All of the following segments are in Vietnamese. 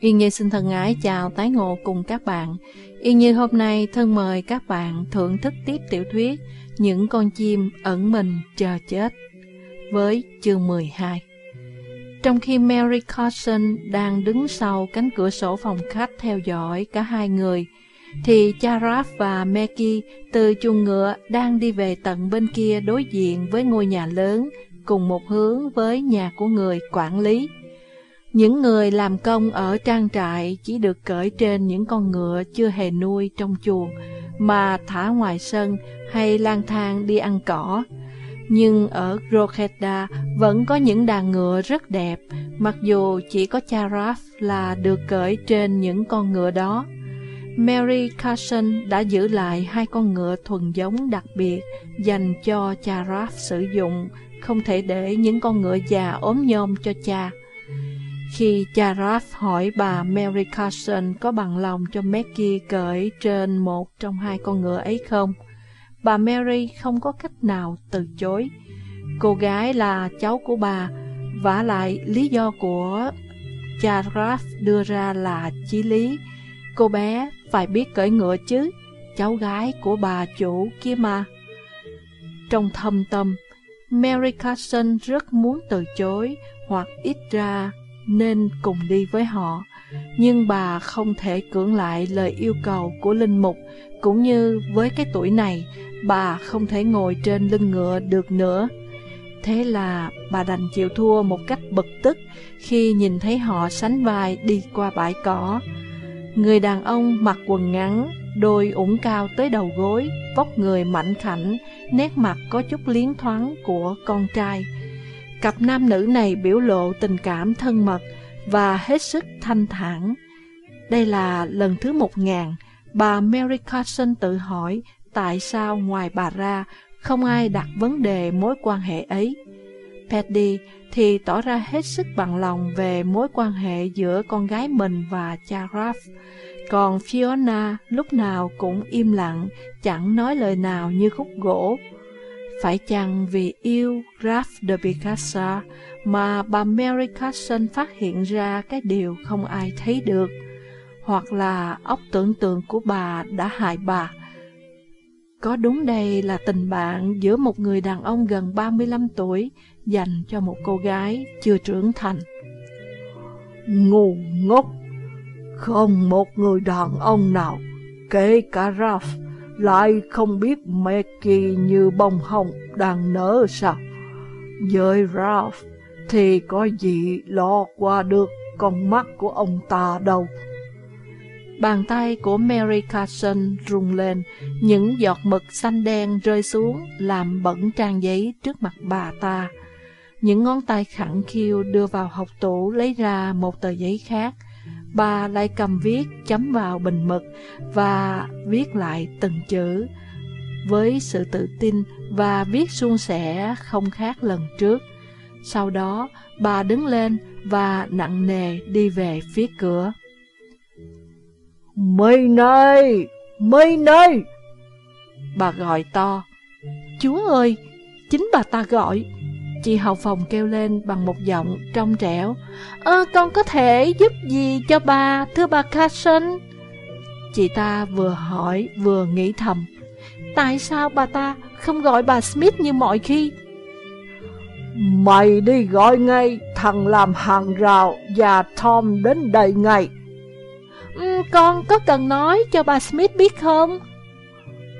Yên Như xin thân ái chào tái ngộ cùng các bạn. Yên Như hôm nay thân mời các bạn thưởng thức tiếp tiểu thuyết Những con chim ẩn mình chờ chết với chương 12. Trong khi Mary Carson đang đứng sau cánh cửa sổ phòng khách theo dõi cả hai người, thì Charaf và Maggie từ chuồng ngựa đang đi về tận bên kia đối diện với ngôi nhà lớn cùng một hướng với nhà của người quản lý. Những người làm công ở trang trại chỉ được cởi trên những con ngựa chưa hề nuôi trong chuồng, mà thả ngoài sân hay lang thang đi ăn cỏ. Nhưng ở Rokeda vẫn có những đàn ngựa rất đẹp, mặc dù chỉ có Charaf là được cởi trên những con ngựa đó. Mary Carson đã giữ lại hai con ngựa thuần giống đặc biệt dành cho Charaf sử dụng, không thể để những con ngựa già ốm nhom cho cha. Khi cha Raph hỏi bà Mary Carson có bằng lòng cho Maggie cởi trên một trong hai con ngựa ấy không, bà Mary không có cách nào từ chối. Cô gái là cháu của bà, và lại lý do của cha Raph đưa ra là chí lý. Cô bé phải biết cởi ngựa chứ, cháu gái của bà chủ kia mà. Trong thâm tâm, Mary Carson rất muốn từ chối hoặc ít ra nên cùng đi với họ. Nhưng bà không thể cưỡng lại lời yêu cầu của linh mục, cũng như với cái tuổi này, bà không thể ngồi trên lưng ngựa được nữa. Thế là bà đành chịu thua một cách bực tức khi nhìn thấy họ sánh vai đi qua bãi cỏ. Người đàn ông mặc quần ngắn, đôi ủng cao tới đầu gối, vóc người mảnh khảnh, nét mặt có chút liến thoáng của con trai. Cặp nam nữ này biểu lộ tình cảm thân mật và hết sức thanh thản. Đây là lần thứ một ngàn, bà Mary Carson tự hỏi tại sao ngoài bà ra không ai đặt vấn đề mối quan hệ ấy. Paddy thì tỏ ra hết sức bằng lòng về mối quan hệ giữa con gái mình và cha Ralph. Còn Fiona lúc nào cũng im lặng, chẳng nói lời nào như khúc gỗ. Phải chăng vì yêu Ralph de Picasso mà bà Mary Carson phát hiện ra cái điều không ai thấy được, hoặc là óc tưởng tượng của bà đã hại bà. Có đúng đây là tình bạn giữa một người đàn ông gần 35 tuổi dành cho một cô gái chưa trưởng thành. Ngu ngốc! Không một người đàn ông nào, kể cả Ralph, lại không biết Maggie như bông hồng đang nở sao? Với Ralph, thì có gì lo qua được con mắt của ông ta đâu. Bàn tay của Mary Carson rung lên, những giọt mực xanh đen rơi xuống làm bẩn trang giấy trước mặt bà ta. Những ngón tay khẳng khiu đưa vào học tủ lấy ra một tờ giấy khác. Bà lại cầm viết chấm vào bình mực và viết lại từng chữ với sự tự tin và viết suôn sẻ không khác lần trước. Sau đó, bà đứng lên và nặng nề đi về phía cửa. Mây này! Mây này! Bà gọi to. Chúa ơi! Chính bà ta gọi. Chị hậu phòng kêu lên bằng một giọng trong trẻo. Ơ, con có thể giúp gì cho bà, thưa bà Carson? Chị ta vừa hỏi vừa nghĩ thầm. Tại sao bà ta không gọi bà Smith như mọi khi? Mày đi gọi ngay thằng làm hàng rào và Tom đến đây ngay. Ừ, con có cần nói cho bà Smith biết không?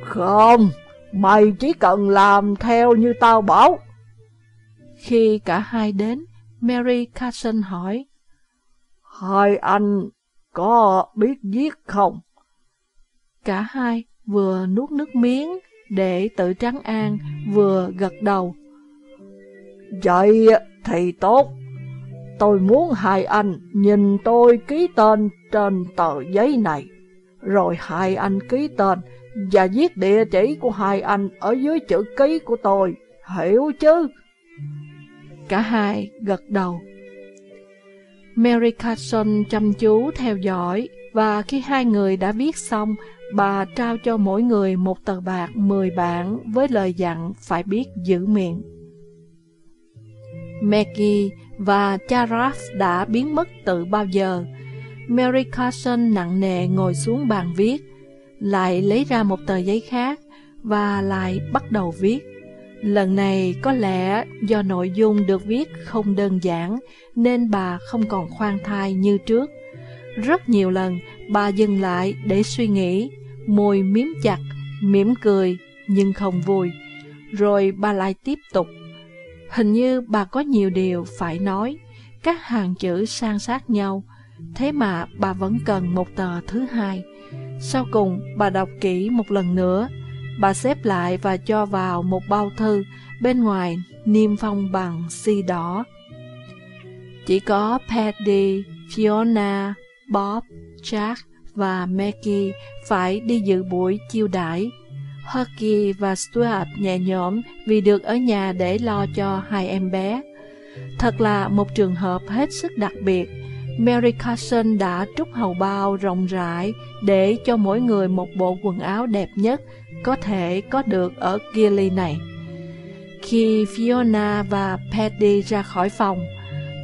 Không, mày chỉ cần làm theo như tao bảo. Khi cả hai đến, Mary Carson hỏi. Hai anh có biết viết không? Cả hai vừa nuốt nước miếng để tự trắng an, vừa gật đầu. Vậy thì tốt. Tôi muốn hai anh nhìn tôi ký tên trên tờ giấy này. Rồi hai anh ký tên và viết địa chỉ của hai anh ở dưới chữ ký của tôi. Hiểu chứ? Cả hai gật đầu. Mary Carson chăm chú theo dõi và khi hai người đã viết xong, bà trao cho mỗi người một tờ bạc 10 bảng với lời dặn phải biết giữ miệng. Maggie và Charaf đã biến mất từ bao giờ. Mary Carson nặng nề ngồi xuống bàn viết, lại lấy ra một tờ giấy khác và lại bắt đầu viết. Lần này có lẽ do nội dung được viết không đơn giản nên bà không còn khoan thai như trước. Rất nhiều lần bà dừng lại để suy nghĩ, môi miếm chặt, mỉm cười nhưng không vui. Rồi bà lại tiếp tục. Hình như bà có nhiều điều phải nói, các hàng chữ san sát nhau, thế mà bà vẫn cần một tờ thứ hai. Sau cùng bà đọc kỹ một lần nữa, bà xếp lại và cho vào một bao thư, bên ngoài niêm phong bằng si đỏ. Chỉ có Paddy, Fiona, Bob, Jack và Maggie phải đi dự buổi chiêu đãi. Hockey và Stuart nhẹ nhõm vì được ở nhà để lo cho hai em bé. Thật là một trường hợp hết sức đặc biệt. Mary Carson đã trút hầu bao rộng rãi để cho mỗi người một bộ quần áo đẹp nhất có thể có được ở Gilly này. Khi Fiona và Paddy ra khỏi phòng,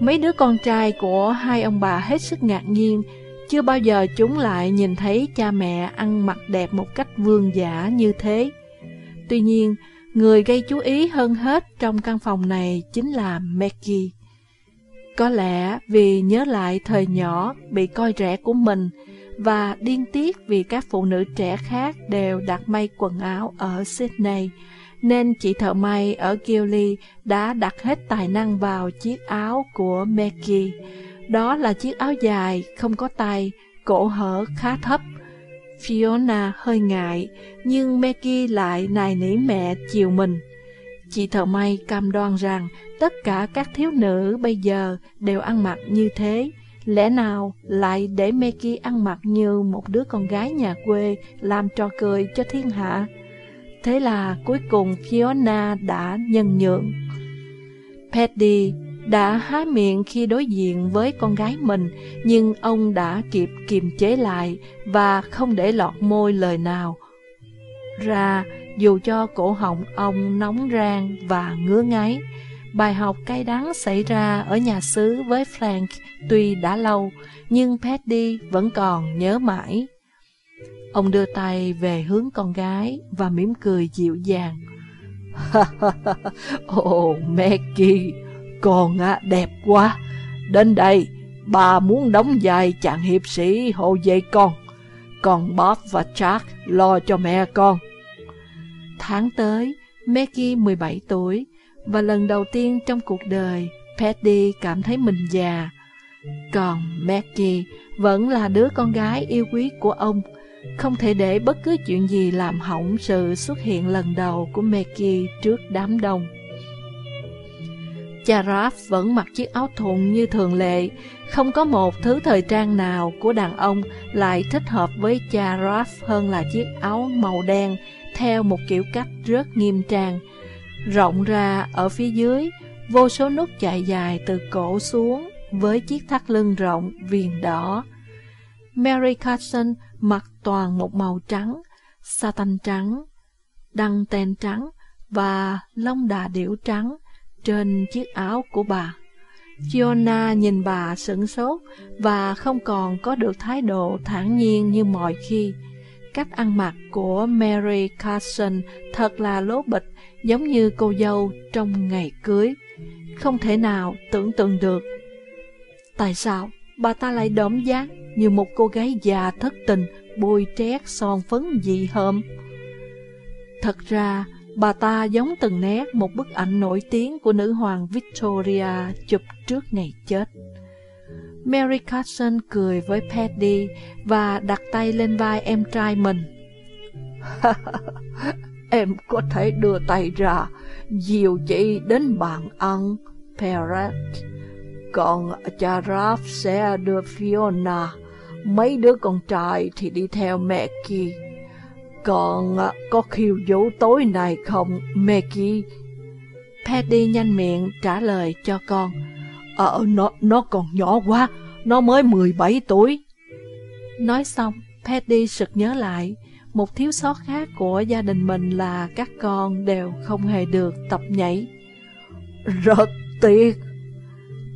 mấy đứa con trai của hai ông bà hết sức ngạc nhiên chưa bao giờ chúng lại nhìn thấy cha mẹ ăn mặc đẹp một cách vương giả như thế. Tuy nhiên, người gây chú ý hơn hết trong căn phòng này chính là Maggie. Có lẽ vì nhớ lại thời nhỏ bị coi rẻ của mình và điên tiết vì các phụ nữ trẻ khác đều đặt may quần áo ở Sydney, nên chị thợ may ở Gilly đã đặt hết tài năng vào chiếc áo của Maggie đó là chiếc áo dài, không có tay, cổ hở khá thấp. Fiona hơi ngại, nhưng Maggie lại nài nỉ mẹ chiều mình. Chị thợ may cam đoan rằng tất cả các thiếu nữ bây giờ đều ăn mặc như thế. Lẽ nào lại để Meki ăn mặc như một đứa con gái nhà quê làm trò cười cho thiên hạ? Thế là cuối cùng Fiona đã nhân nhượng. Paddy đã há miệng khi đối diện với con gái mình, nhưng ông đã kịp kiềm chế lại và không để lọt môi lời nào. Ra, dù cho cổ họng ông nóng rang và ngứa ngáy, bài học cay đắng xảy ra ở nhà xứ với Frank tuy đã lâu, nhưng Paddy vẫn còn nhớ mãi. Ông đưa tay về hướng con gái và mỉm cười dịu dàng. Ồ, oh, Maggie, con á, đẹp quá. Đến đây, bà muốn đóng vai chàng hiệp sĩ hộ vệ con. Còn Bob và Jack lo cho mẹ con. Tháng tới, Maggie 17 tuổi, và lần đầu tiên trong cuộc đời, Patty cảm thấy mình già. Còn Maggie vẫn là đứa con gái yêu quý của ông, không thể để bất cứ chuyện gì làm hỏng sự xuất hiện lần đầu của Maggie trước đám đông. Cha Raph vẫn mặc chiếc áo thun như thường lệ, không có một thứ thời trang nào của đàn ông lại thích hợp với cha Raph hơn là chiếc áo màu đen theo một kiểu cách rất nghiêm trang. Rộng ra ở phía dưới, vô số nút chạy dài từ cổ xuống với chiếc thắt lưng rộng viền đỏ. Mary Carson mặc toàn một màu trắng, satin trắng, đăng ten trắng và lông đà điểu trắng trên chiếc áo của bà. Fiona nhìn bà sửng sốt và không còn có được thái độ thản nhiên như mọi khi. Cách ăn mặc của Mary Carson thật là lố bịch, giống như cô dâu trong ngày cưới. Không thể nào tưởng tượng được. Tại sao bà ta lại đốm dáng như một cô gái già thất tình, bôi trét son phấn dị hợm? Thật ra, Bà ta giống từng nét một bức ảnh nổi tiếng của nữ hoàng Victoria chụp trước ngày chết. Mary Carson cười với Paddy và đặt tay lên vai em trai mình. em có thể đưa tay ra, dìu chị đến bàn ăn, Perret. Còn cha Raph sẽ đưa Fiona, mấy đứa con trai thì đi theo mẹ kia. Còn có khiêu vũ tối nay không, Maggie? Paddy nhanh miệng trả lời cho con. Ờ, nó, nó còn nhỏ quá, nó mới 17 tuổi. Nói xong, Paddy sực nhớ lại, một thiếu sót khác của gia đình mình là các con đều không hề được tập nhảy. Rất tiếc.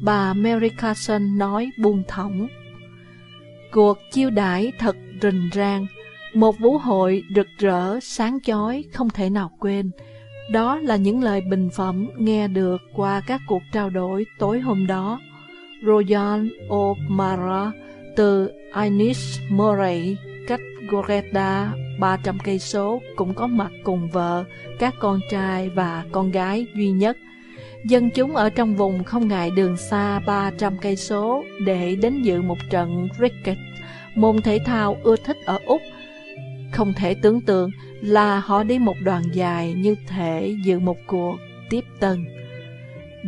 Bà Mary Carson nói buông thõng. Cuộc chiêu đãi thật rình rang, một vũ hội rực rỡ, sáng chói, không thể nào quên. Đó là những lời bình phẩm nghe được qua các cuộc trao đổi tối hôm đó. Royan O'Mara từ Ines Murray cách Goreta 300 cây số cũng có mặt cùng vợ, các con trai và con gái duy nhất. Dân chúng ở trong vùng không ngại đường xa 300 cây số để đến dự một trận cricket, môn thể thao ưa thích ở Úc. Không thể tưởng tượng là họ đi một đoàn dài như thể dự một cuộc tiếp tân.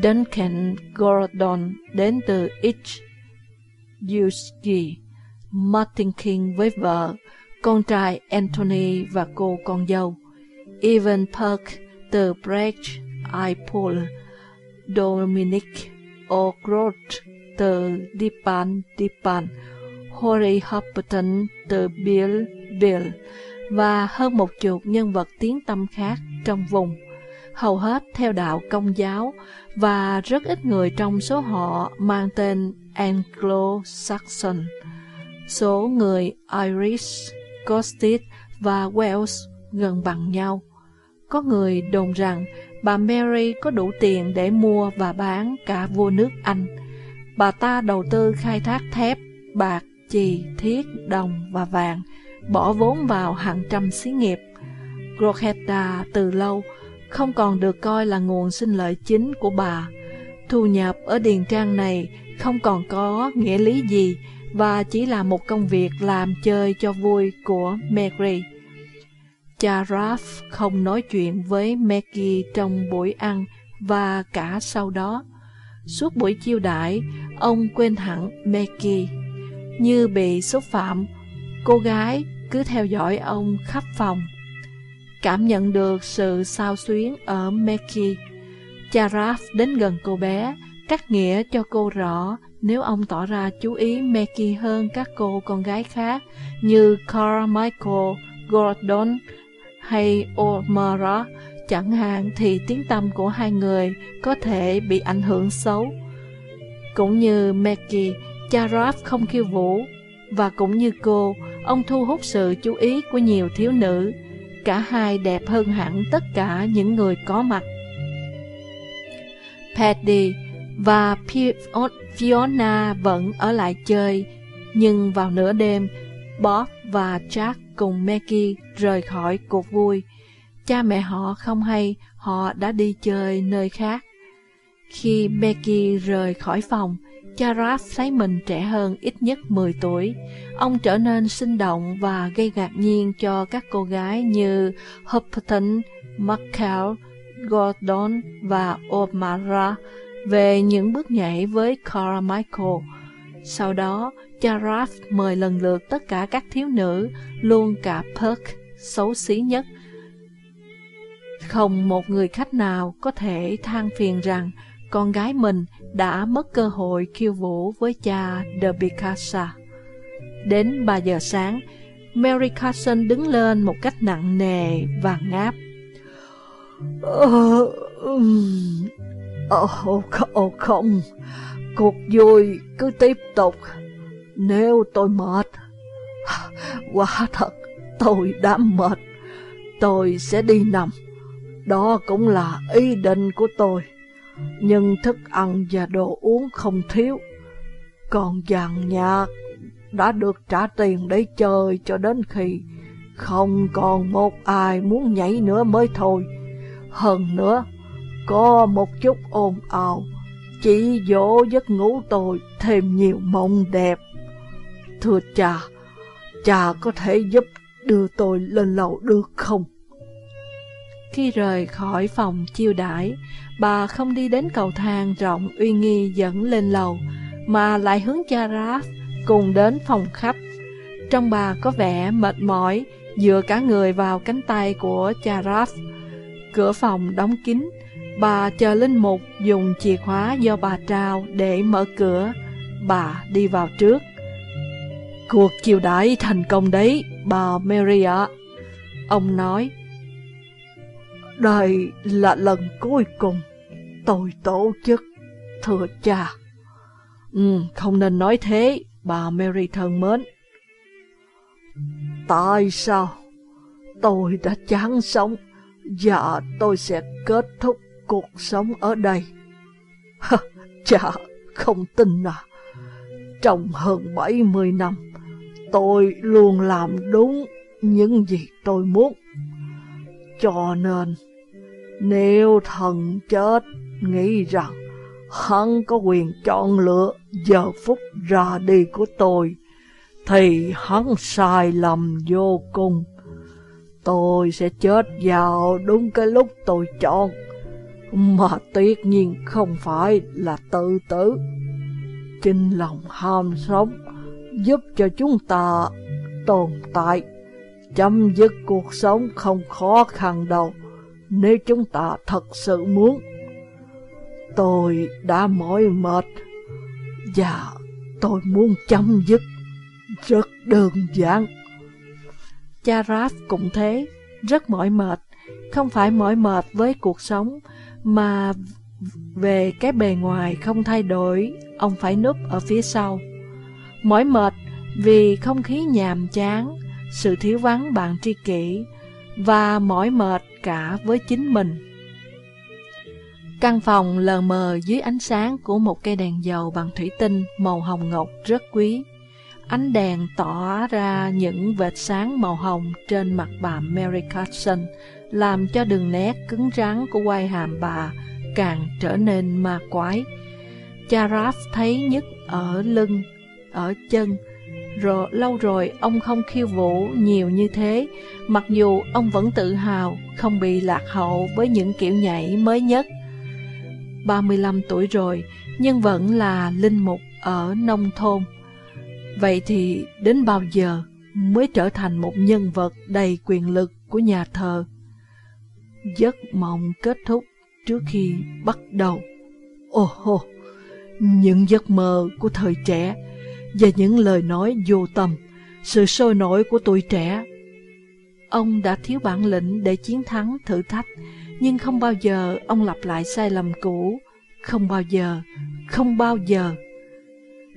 Duncan Gordon đến từ East Yuski, Martin King với vợ, con trai Anthony và cô con dâu, Evan Park từ Brecht Ipol, Dominic O'Groat từ Dipan Dipan, Horry Hopperton từ Bill Bill và hơn một chục nhân vật tiếng tâm khác trong vùng, hầu hết theo đạo công giáo và rất ít người trong số họ mang tên Anglo-Saxon. Số người Irish, Scottish và Wales gần bằng nhau. Có người đồn rằng bà Mary có đủ tiền để mua và bán cả vua nước Anh. Bà ta đầu tư khai thác thép, bạc, chì, thiết, đồng và vàng, bỏ vốn vào hàng trăm xí nghiệp. Drogheda từ lâu không còn được coi là nguồn sinh lợi chính của bà. Thu nhập ở điền trang này không còn có nghĩa lý gì và chỉ là một công việc làm chơi cho vui của Mary. Cha Ralph không nói chuyện với Maggie trong buổi ăn và cả sau đó. Suốt buổi chiêu đãi, ông quên hẳn Maggie. Như bị xúc phạm, cô gái cứ theo dõi ông khắp phòng. Cảm nhận được sự sao xuyến ở Maggie. Cha Ralph đến gần cô bé, cắt nghĩa cho cô rõ nếu ông tỏ ra chú ý Maggie hơn các cô con gái khác như Carmichael, Gordon hay O'Mara chẳng hạn thì tiếng tâm của hai người có thể bị ảnh hưởng xấu. Cũng như Maggie, cha Ralph không khiêu vũ và cũng như cô, ông thu hút sự chú ý của nhiều thiếu nữ. Cả hai đẹp hơn hẳn tất cả những người có mặt. Paddy và Fiona vẫn ở lại chơi, nhưng vào nửa đêm, Bob và Jack cùng Maggie rời khỏi cuộc vui. Cha mẹ họ không hay họ đã đi chơi nơi khác. Khi Maggie rời khỏi phòng, cha Raph thấy mình trẻ hơn ít nhất 10 tuổi. Ông trở nên sinh động và gây ngạc nhiên cho các cô gái như Hupperton, McCall, Gordon và O'Mara về những bước nhảy với Carmichael. Sau đó, Jaraf mời lần lượt tất cả các thiếu nữ, luôn cả Perk, xấu xí nhất. Không một người khách nào có thể than phiền rằng con gái mình đã mất cơ hội khiêu vũ với cha De Picasa. Đến 3 giờ sáng, Mary Carson đứng lên một cách nặng nề và ngáp. Ờ, Ờ, Ồ, oh, không, cuộc vui cứ tiếp tục. Nếu tôi mệt, quả thật tôi đã mệt, tôi sẽ đi nằm. Đó cũng là ý định của tôi. Nhưng thức ăn và đồ uống không thiếu. Còn dàn nhạc đã được trả tiền để chơi cho đến khi không còn một ai muốn nhảy nữa mới thôi. Hơn nữa, có một chút ồn ào, chỉ dỗ giấc ngủ tôi thêm nhiều mộng đẹp. Thưa cha, cha có thể giúp đưa tôi lên lầu được không? Khi rời khỏi phòng chiêu đãi, bà không đi đến cầu thang rộng uy nghi dẫn lên lầu, mà lại hướng cha Raph cùng đến phòng khách. Trong bà có vẻ mệt mỏi, dựa cả người vào cánh tay của cha Raph. Cửa phòng đóng kín, bà chờ linh mục dùng chìa khóa do bà trao để mở cửa. Bà đi vào trước. Cuộc chiêu đãi thành công đấy, bà Mary ạ. Ông nói, đây là lần cuối cùng tôi tổ chức, thưa cha. Ừ, không nên nói thế, bà Mary thân mến. Tại sao tôi đã chán sống và tôi sẽ kết thúc cuộc sống ở đây? Chà, không tin à. Trong hơn 70 năm, tôi luôn làm đúng những gì tôi muốn. Cho nên, nếu thần chết nghĩ rằng hắn có quyền chọn lựa giờ phút ra đi của tôi, thì hắn sai lầm vô cùng. Tôi sẽ chết vào đúng cái lúc tôi chọn, mà tuyệt nhiên không phải là tự tử. Chính lòng ham sống giúp cho chúng ta tồn tại, chấm dứt cuộc sống không khó khăn đâu, nếu chúng ta thật sự muốn. Tôi đã mỏi mệt, và tôi muốn chấm dứt rất đơn giản. Cha cũng thế, rất mỏi mệt, không phải mỏi mệt với cuộc sống, mà về cái bề ngoài không thay đổi, ông phải núp ở phía sau. Mỏi mệt vì không khí nhàm chán, sự thiếu vắng bạn tri kỷ, và mỏi mệt cả với chính mình. Căn phòng lờ mờ dưới ánh sáng của một cây đèn dầu bằng thủy tinh màu hồng ngọc rất quý. Ánh đèn tỏ ra những vệt sáng màu hồng trên mặt bà Mary Carson, làm cho đường nét cứng rắn của quai hàm bà càng trở nên ma quái. Cha thấy nhất ở lưng, ở chân, rồi lâu rồi ông không khiêu vũ nhiều như thế, mặc dù ông vẫn tự hào không bị lạc hậu với những kiểu nhảy mới nhất. 35 tuổi rồi, nhưng vẫn là linh mục ở nông thôn. Vậy thì đến bao giờ mới trở thành một nhân vật đầy quyền lực của nhà thờ? Giấc mộng kết thúc trước khi bắt đầu. Ồ oh, những giấc mơ của thời trẻ và những lời nói vô tâm, sự sôi nổi của tuổi trẻ. Ông đã thiếu bản lĩnh để chiến thắng thử thách, nhưng không bao giờ ông lặp lại sai lầm cũ, không bao giờ, không bao giờ.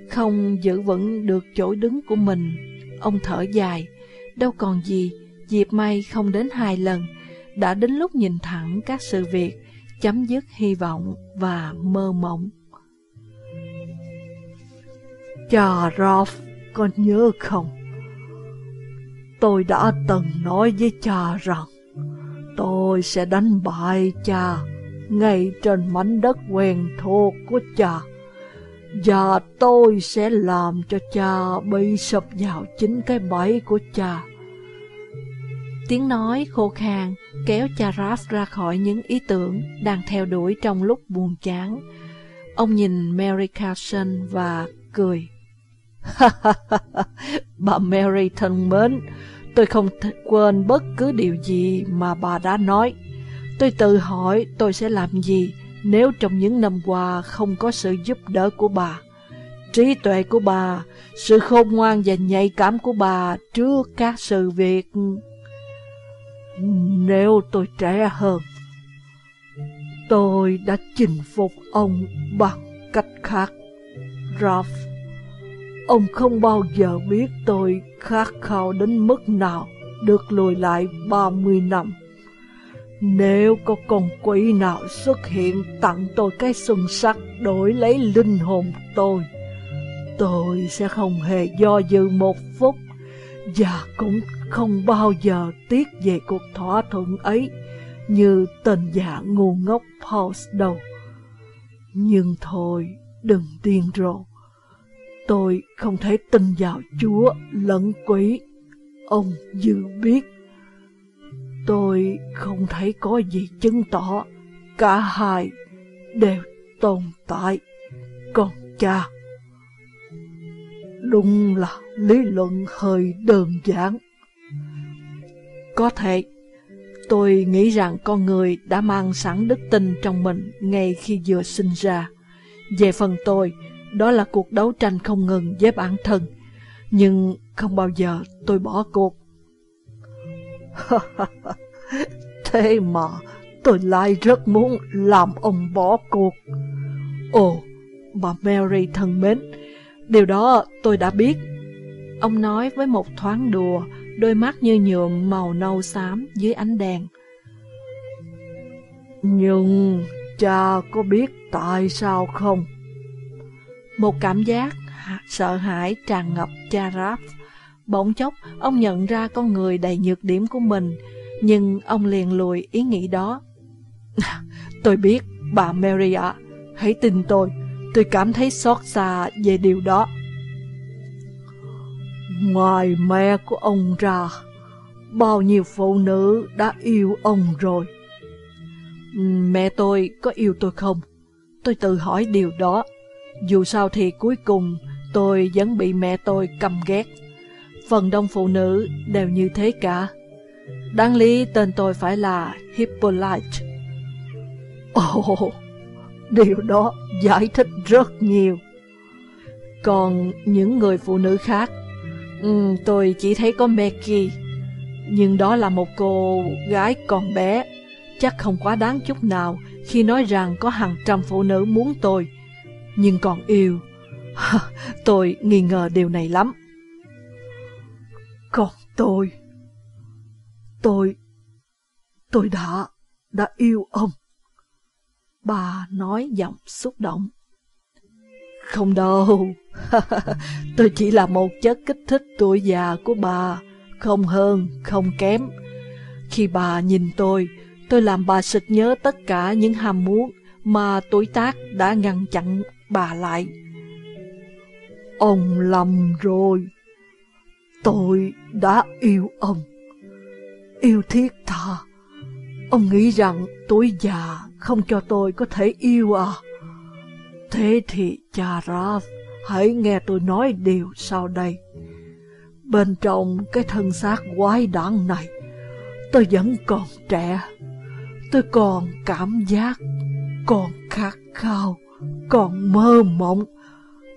Không giữ vững được chỗ đứng của mình, ông thở dài, đâu còn gì, dịp may không đến hai lần, đã đến lúc nhìn thẳng các sự việc, chấm dứt hy vọng và mơ mộng. Cha Ralph, con nhớ không? Tôi đã từng nói với cha rằng tôi sẽ đánh bại cha ngay trên mảnh đất quen thuộc của cha. Và tôi sẽ làm cho cha bị sập vào chính cái bẫy của cha. Tiếng nói khô khan kéo Charas ra khỏi những ý tưởng đang theo đuổi trong lúc buồn chán. Ông nhìn Mary Carson và cười. bà Mary thân mến, tôi không quên bất cứ điều gì mà bà đã nói. Tôi tự hỏi tôi sẽ làm gì nếu trong những năm qua không có sự giúp đỡ của bà. Trí tuệ của bà, sự khôn ngoan và nhạy cảm của bà trước các sự việc. Nếu tôi trẻ hơn, tôi đã chinh phục ông bằng cách khác. Ralph, ông không bao giờ biết tôi khát khao đến mức nào được lùi lại 30 năm. Nếu có con quỷ nào xuất hiện tặng tôi cái xuân sắc đổi lấy linh hồn tôi, tôi sẽ không hề do dự một phút và cũng không bao giờ tiếc về cuộc thỏa thuận ấy như tên giả ngu ngốc Paul's đâu. Nhưng thôi, đừng điên rồ. Tôi không thể tin vào Chúa lẫn quỷ. Ông dự biết Tôi không thấy có gì chứng tỏ cả hai đều tồn tại. Còn cha, đúng là lý luận hơi đơn giản. Có thể, tôi nghĩ rằng con người đã mang sẵn đức tin trong mình ngay khi vừa sinh ra. Về phần tôi, đó là cuộc đấu tranh không ngừng với bản thân. Nhưng không bao giờ tôi bỏ cuộc Thế mà tôi lại rất muốn làm ông bỏ cuộc. Ồ, bà Mary thân mến, Điều đó tôi đã biết. Ông nói với một thoáng đùa, đôi mắt như nhuộm màu nâu xám dưới ánh đèn. Nhưng cha có biết tại sao không? Một cảm giác sợ hãi tràn ngập cha Raph. Bỗng chốc, ông nhận ra con người đầy nhược điểm của mình, nhưng ông liền lùi ý nghĩ đó. tôi biết, bà Mary ạ, hãy tin tôi, tôi cảm thấy xót xa về điều đó. Ngoài mẹ của ông ra, bao nhiêu phụ nữ đã yêu ông rồi. Mẹ tôi có yêu tôi không? Tôi tự hỏi điều đó. Dù sao thì cuối cùng tôi vẫn bị mẹ tôi căm ghét. Phần đông phụ nữ đều như thế cả. Đáng lý tên tôi phải là Hippolyte. Ồ, oh, điều đó giải thích rất nhiều. Còn những người phụ nữ khác, um, tôi chỉ thấy có Becky. Nhưng đó là một cô gái còn bé, chắc không quá đáng chút nào khi nói rằng có hàng trăm phụ nữ muốn tôi, nhưng còn yêu. tôi nghi ngờ điều này lắm. Còn tôi, tôi, tôi đã, đã yêu ông. Bà nói giọng xúc động. Không đâu, tôi chỉ là một chất kích thích tuổi già của bà, không hơn, không kém. Khi bà nhìn tôi, tôi làm bà sực nhớ tất cả những ham muốn mà tuổi tác đã ngăn chặn bà lại. Ông lầm rồi. Tôi đã yêu ông. Yêu thiết tha. Ông nghĩ rằng tuổi già không cho tôi có thể yêu à? Thế thì cha Raph, hãy nghe tôi nói điều sau đây. Bên trong cái thân xác quái đản này, tôi vẫn còn trẻ. Tôi còn cảm giác, còn khát khao, còn mơ mộng.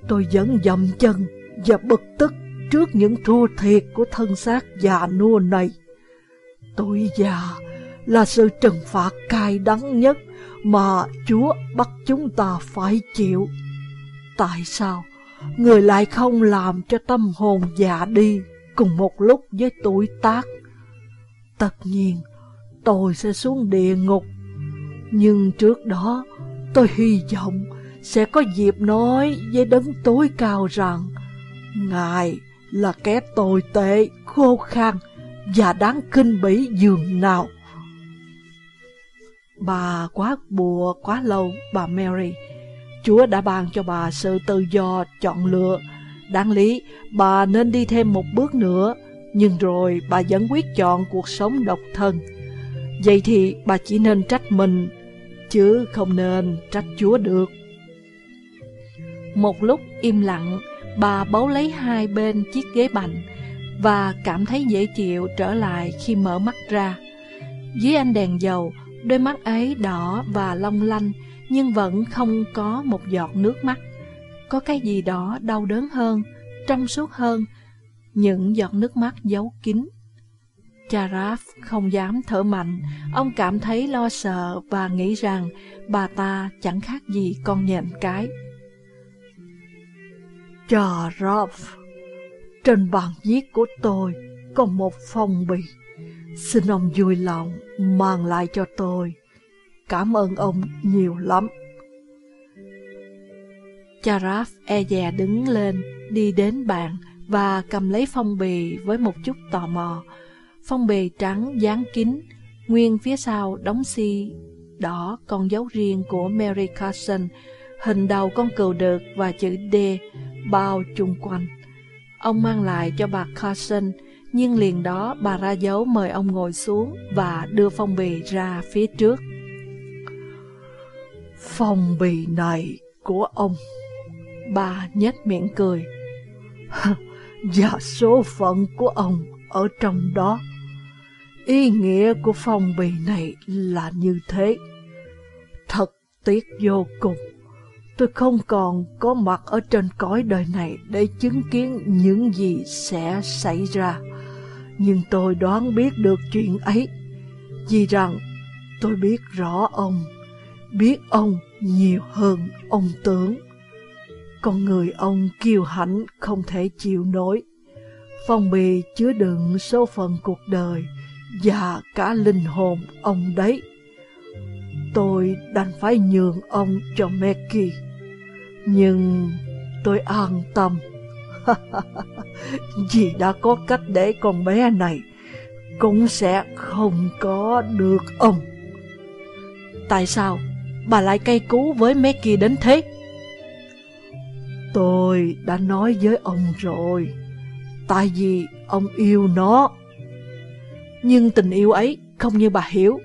Tôi vẫn dậm chân và bực tức trước những thua thiệt của thân xác già nua này. Tuổi già là sự trừng phạt cay đắng nhất mà Chúa bắt chúng ta phải chịu. Tại sao người lại không làm cho tâm hồn già đi cùng một lúc với tuổi tác? Tất nhiên, tôi sẽ xuống địa ngục. Nhưng trước đó, tôi hy vọng sẽ có dịp nói với đấng tối cao rằng Ngài là kẻ tồi tệ, khô khan và đáng kinh bỉ dường nào. Bà quá bùa quá lâu, bà Mary. Chúa đã ban cho bà sự tự do chọn lựa. Đáng lý, bà nên đi thêm một bước nữa, nhưng rồi bà vẫn quyết chọn cuộc sống độc thân. Vậy thì bà chỉ nên trách mình, chứ không nên trách Chúa được. Một lúc im lặng, bà bấu lấy hai bên chiếc ghế bành và cảm thấy dễ chịu trở lại khi mở mắt ra. Dưới ánh đèn dầu, đôi mắt ấy đỏ và long lanh nhưng vẫn không có một giọt nước mắt. Có cái gì đó đau đớn hơn, trong suốt hơn, những giọt nước mắt giấu kín. Charaf không dám thở mạnh, ông cảm thấy lo sợ và nghĩ rằng bà ta chẳng khác gì con nhện cái. Charaf, trên bàn viết của tôi có một phong bì. Xin ông vui lòng mang lại cho tôi. Cảm ơn ông nhiều lắm. Charaf e dè đứng lên, đi đến bàn và cầm lấy phong bì với một chút tò mò. Phong bì trắng dán kín, nguyên phía sau đóng xi đỏ con dấu riêng của Mary Carson, hình đầu con cừu đực và chữ D bao chung quanh. Ông mang lại cho bà Carson, nhưng liền đó bà ra dấu mời ông ngồi xuống và đưa phong bì ra phía trước. Phong bì này của ông. Bà nhếch miệng cười. Và số phận của ông ở trong đó. Ý nghĩa của phong bì này là như thế. Thật tiếc vô cùng. Tôi không còn có mặt ở trên cõi đời này để chứng kiến những gì sẽ xảy ra. Nhưng tôi đoán biết được chuyện ấy, vì rằng tôi biết rõ ông, biết ông nhiều hơn ông tưởng. Con người ông kiêu hãnh không thể chịu nổi. Phong bì chứa đựng số phận cuộc đời và cả linh hồn ông đấy. Tôi đành phải nhường ông cho Mekki. Nhưng tôi an tâm. Vì đã có cách để con bé này cũng sẽ không có được ông. Tại sao bà lại cay cú với Becky đến thế? Tôi đã nói với ông rồi, tại vì ông yêu nó. Nhưng tình yêu ấy không như bà hiểu.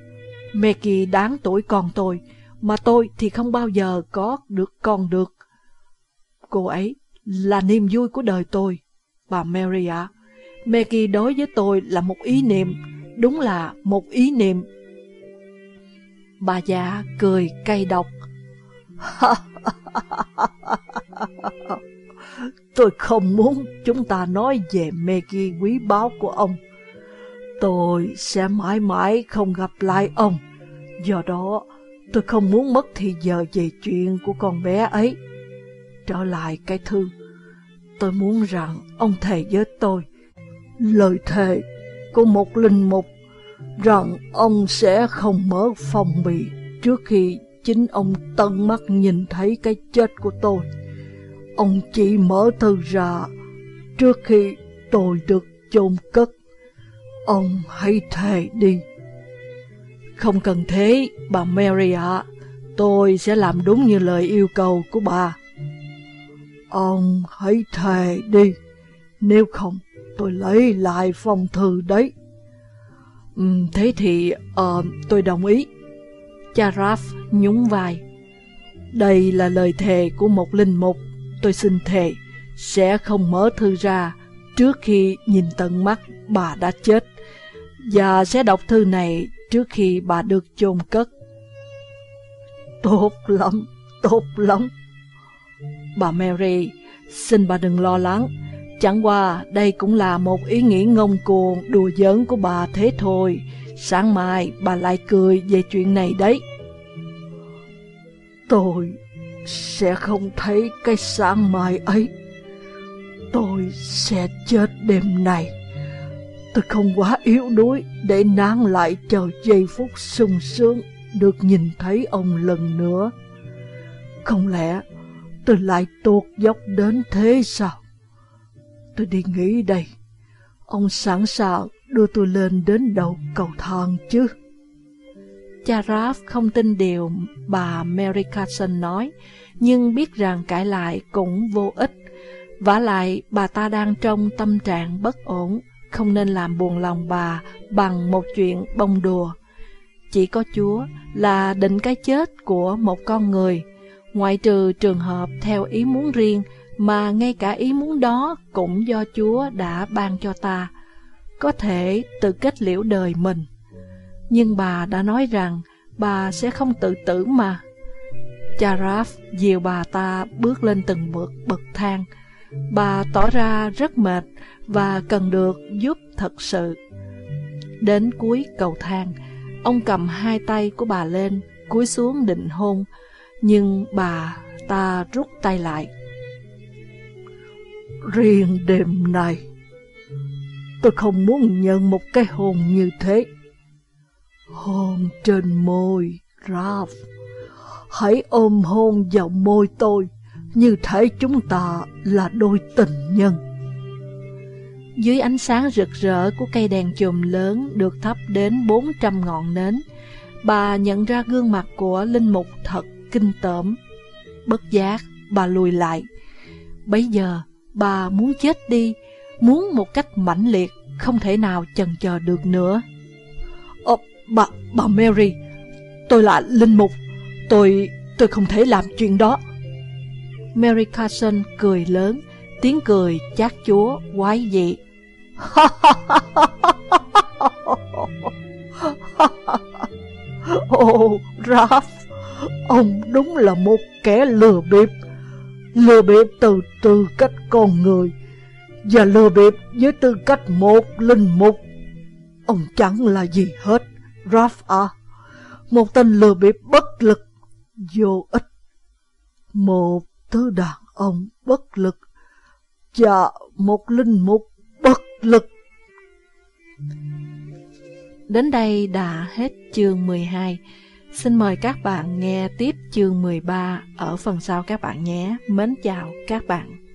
Becky đáng tuổi con tôi, mà tôi thì không bao giờ có được con được. Cô ấy là niềm vui của đời tôi, bà Mary ạ. Maggie đối với tôi là một ý niệm, đúng là một ý niệm. Bà già cười cay độc. tôi không muốn chúng ta nói về Maggie quý báu của ông. Tôi sẽ mãi mãi không gặp lại ông. Do đó, tôi không muốn mất thì giờ về chuyện của con bé ấy. Trở lại cái thư, tôi muốn rằng ông thề với tôi lời thề của một linh mục rằng ông sẽ không mở phòng bị trước khi chính ông tận mắt nhìn thấy cái chết của tôi. Ông chỉ mở thư ra trước khi tôi được chôn cất. Ông hãy thề đi. Không cần thế, bà Mary ạ. Tôi sẽ làm đúng như lời yêu cầu của bà. Ông hãy thề đi. Nếu không, tôi lấy lại phong thư đấy. Ừ, thế thì uh, tôi đồng ý. Cha Raph nhún vai. Đây là lời thề của một linh mục. Tôi xin thề sẽ không mở thư ra trước khi nhìn tận mắt bà đã chết và sẽ đọc thư này trước khi bà được chôn cất. Tốt lắm, tốt lắm. Bà Mary, xin bà đừng lo lắng. Chẳng qua đây cũng là một ý nghĩ ngông cuồng đùa giỡn của bà thế thôi. Sáng mai bà lại cười về chuyện này đấy. Tôi sẽ không thấy cái sáng mai ấy. Tôi sẽ chết đêm này. Tôi không quá yếu đuối để nán lại chờ giây phút sung sướng được nhìn thấy ông lần nữa. Không lẽ tôi lại tuột dốc đến thế sao? Tôi đi nghĩ đây. Ông sẵn sàng đưa tôi lên đến đầu cầu thang chứ? Cha Ralph không tin điều bà Mary Carson nói, nhưng biết rằng cãi lại cũng vô ích. vả lại, bà ta đang trong tâm trạng bất ổn, không nên làm buồn lòng bà bằng một chuyện bông đùa. Chỉ có Chúa là định cái chết của một con người, ngoại trừ trường hợp theo ý muốn riêng mà ngay cả ý muốn đó cũng do Chúa đã ban cho ta, có thể tự kết liễu đời mình. Nhưng bà đã nói rằng bà sẽ không tự tử mà. Charaf dìu bà ta bước lên từng bước bậc thang. Bà tỏ ra rất mệt và cần được giúp thật sự. Đến cuối cầu thang, ông cầm hai tay của bà lên, cúi xuống định hôn, nhưng bà ta rút tay lại. Riêng đêm này, tôi không muốn nhận một cái hồn như thế. Hồn trên môi, Ralph. Hãy ôm hôn vào môi tôi, như thể chúng ta là đôi tình nhân. Dưới ánh sáng rực rỡ của cây đèn chùm lớn được thắp đến 400 ngọn nến, bà nhận ra gương mặt của Linh Mục thật kinh tởm. Bất giác, bà lùi lại. Bây giờ, bà muốn chết đi, muốn một cách mãnh liệt, không thể nào chần chờ được nữa. Ờ, bà, bà Mary, tôi là linh mục, tôi, tôi không thể làm chuyện đó. Mary Carson cười lớn, tiếng cười chát chúa quái dị. Ô, oh, Raph, ông đúng là một kẻ lừa bịp lừa bịp từ tư cách con người và lừa bịp với tư cách một linh mục. Ông chẳng là gì hết, Raph à. Một tên lừa bịp bất lực, vô ích. Một thứ đàn ông bất lực, và một linh mục bất lực. Đến đây đã hết chương 12. Xin mời các bạn nghe tiếp chương 13 ở phần sau các bạn nhé. Mến chào các bạn.